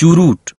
चुरूट।